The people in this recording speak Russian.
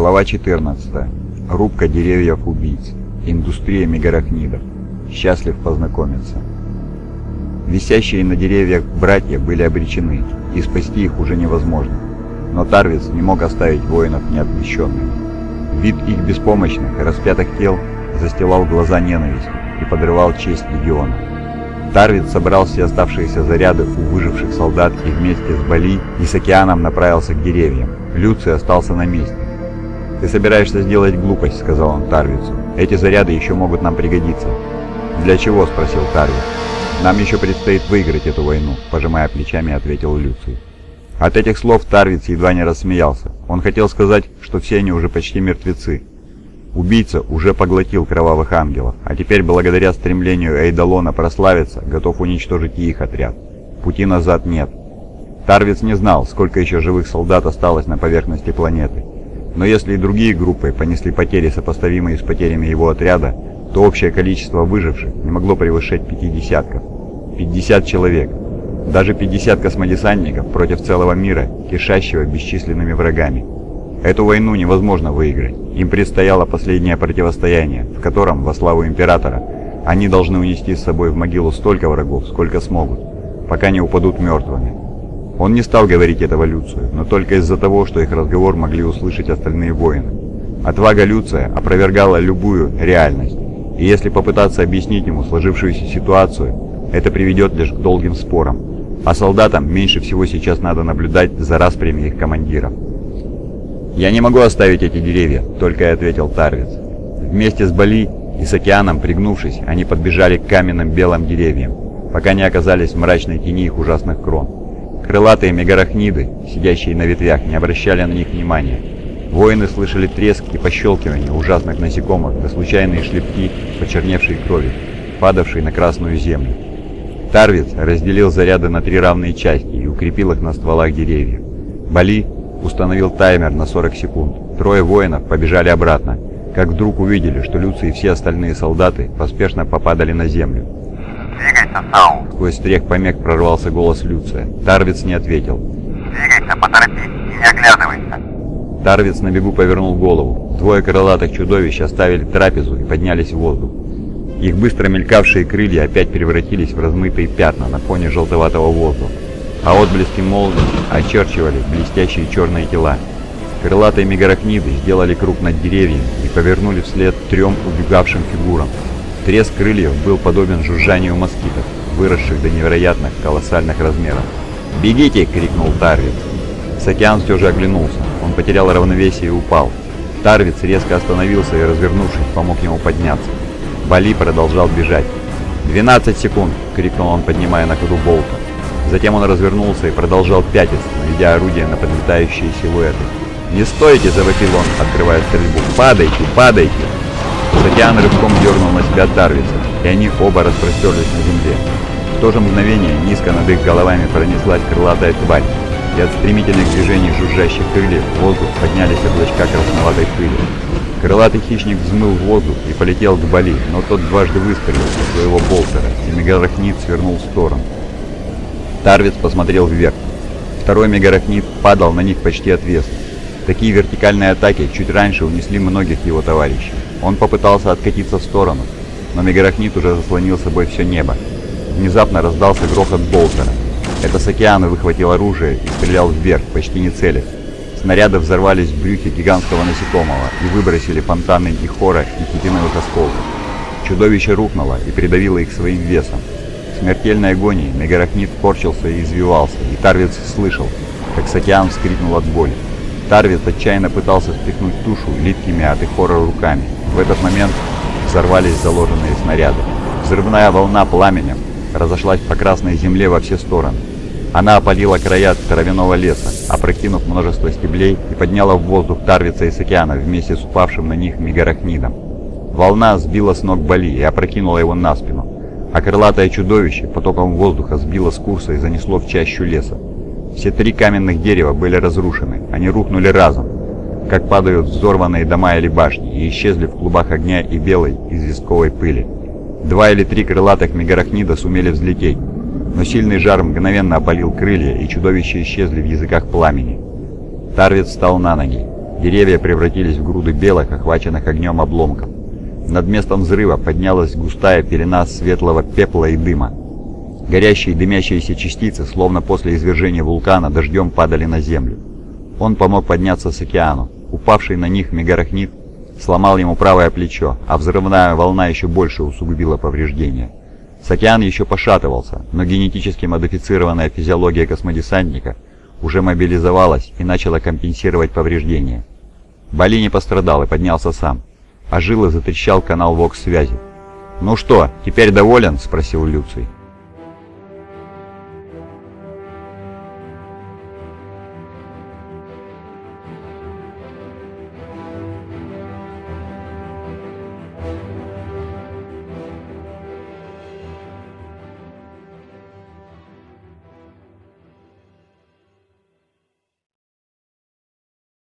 Глава 14. Рубка деревьев-убийц. Индустрия мегарахнидов. Счастлив познакомиться. Висящие на деревьях братья были обречены, и спасти их уже невозможно. Но Тарвиц не мог оставить воинов неотмещенными. Вид их беспомощных и распятых тел застилал глаза ненавистью и подрывал честь легиона. Тарвиц собрал все оставшиеся заряды у выживших солдат и вместе с Бали и с океаном направился к деревьям. Люций остался на месте. «Ты собираешься сделать глупость», — сказал он Тарвицу. «Эти заряды еще могут нам пригодиться». «Для чего?» — спросил Тарвиц. «Нам еще предстоит выиграть эту войну», — пожимая плечами, ответил Люций. От этих слов Тарвиц едва не рассмеялся. Он хотел сказать, что все они уже почти мертвецы. Убийца уже поглотил кровавых ангелов, а теперь, благодаря стремлению Эйдалона прославиться, готов уничтожить и их отряд. Пути назад нет. Тарвиц не знал, сколько еще живых солдат осталось на поверхности планеты. Но если и другие группы понесли потери, сопоставимые с потерями его отряда, то общее количество выживших не могло превышать пяти десятков. 50 человек. Даже 50 космодесантников против целого мира, кишащего бесчисленными врагами. Эту войну невозможно выиграть. Им предстояло последнее противостояние, в котором, во славу Императора, они должны унести с собой в могилу столько врагов, сколько смогут, пока не упадут мертвыми. Он не стал говорить этого Люцию, но только из-за того, что их разговор могли услышать остальные воины. Отвага Люция опровергала любую реальность, и если попытаться объяснить ему сложившуюся ситуацию, это приведет лишь к долгим спорам. А солдатам меньше всего сейчас надо наблюдать за распрями их командиров. «Я не могу оставить эти деревья», — только и ответил Тарвиц. Вместе с Бали и с океаном, пригнувшись, они подбежали к каменным белым деревьям, пока не оказались в мрачной тени их ужасных крон. Крылатые мегарахниды, сидящие на ветвях, не обращали на них внимания. Воины слышали треск и пощелкивание ужасных насекомых, да случайные шлепки почерневшей крови, падавшей на красную землю. Тарвиц разделил заряды на три равные части и укрепил их на стволах деревьев. Бали установил таймер на 40 секунд. Трое воинов побежали обратно, как вдруг увидели, что Люций и все остальные солдаты поспешно попадали на землю. «Двигайся, Сау!» Сквозь трех помех прорвался голос Люция. Тарвиц не ответил. «Двигайся, поторопись и не оглядывайся!» Тарвиц на бегу повернул голову. Двое крылатых чудовищ оставили трапезу и поднялись в воздух. Их быстро мелькавшие крылья опять превратились в размытые пятна на фоне желтоватого воздуха, а отблески молний очерчивали блестящие черные тела. Крылатые мегарахниды сделали круг над деревьями и повернули вслед трем убегавшим фигурам, Треск крыльев был подобен жужжанию москитов, выросших до невероятных колоссальных размеров. «Бегите!» — крикнул Тарвиц. Сакиан все же оглянулся. Он потерял равновесие и упал. Тарвиц резко остановился и, развернувшись, помог ему подняться. Бали продолжал бежать. «12 секунд!» — крикнул он, поднимая на ходу болта. Затем он развернулся и продолжал пятиться, наведя орудие на подлетающие силуэты. «Не стойте!» — завопил он, открывая стрельбу. «Падайте! Падайте!» Сатиан рывком дернул на себя Тарвиса, и они оба распростерлись на земле. В то же мгновение низко над их головами пронеслась крылатая тварь, и от стремительных движений жужжащих крыльев в воздух поднялись облачка красноватой пыли. Крылатый хищник взмыл в воздух и полетел к Бали, но тот дважды выстрелил из своего болтера, и мегарахнит свернул в сторону. Тарвиц посмотрел вверх. Второй мегарахнит падал на них почти отвесно. Такие вертикальные атаки чуть раньше унесли многих его товарищей. Он попытался откатиться в сторону, но мегарахнит уже заслонил собой все небо. Внезапно раздался грохот болтера. Это с океана выхватил оружие и стрелял вверх, почти не целясь. Снаряды взорвались в брюхе гигантского насекомого и выбросили фонтаны дихора и хитиновых осколков. Чудовище рухнуло и придавило их своим весом. В смертельной агонии мегарахнит корчился и извивался, и Тарвиц слышал, как Сакиан вскрикнул от боли. Тарвиц отчаянно пытался спихнуть тушу липкими от Ихора руками. В этот момент взорвались заложенные снаряды. Взрывная волна пламенем разошлась по красной земле во все стороны. Она опалила края травяного леса, опрокинув множество стеблей и подняла в воздух Тарвица и Сакиана вместе с упавшим на них мегарахнидом. Волна сбила с ног Бали и опрокинула его на спину, а крылатое чудовище потоком воздуха сбило с курса и занесло в чащу леса. Все три каменных дерева были разрушены, они рухнули разом, как падают взорванные дома или башни, и исчезли в клубах огня и белой известковой пыли. Два или три крылатых мегарахнида сумели взлететь, но сильный жар мгновенно опалил крылья, и чудовища исчезли в языках пламени. Тарвиц встал на ноги. Деревья превратились в груды белых, охваченных огнем обломков. Над местом взрыва поднялась густая пелена светлого пепла и дыма. Горящие дымящиеся частицы, словно после извержения вулкана, дождем падали на землю. Он помог подняться с океану. Упавший на них мегарахнит сломал ему правое плечо, а взрывная волна еще больше усугубила повреждения. Сокеан еще пошатывался, но генетически модифицированная физиология космодесантника уже мобилизовалась и начала компенсировать повреждения. Бали не пострадал и поднялся сам. Ожил и затрещал канал ВОКС-связи. «Ну что, теперь доволен?» – спросил Люций.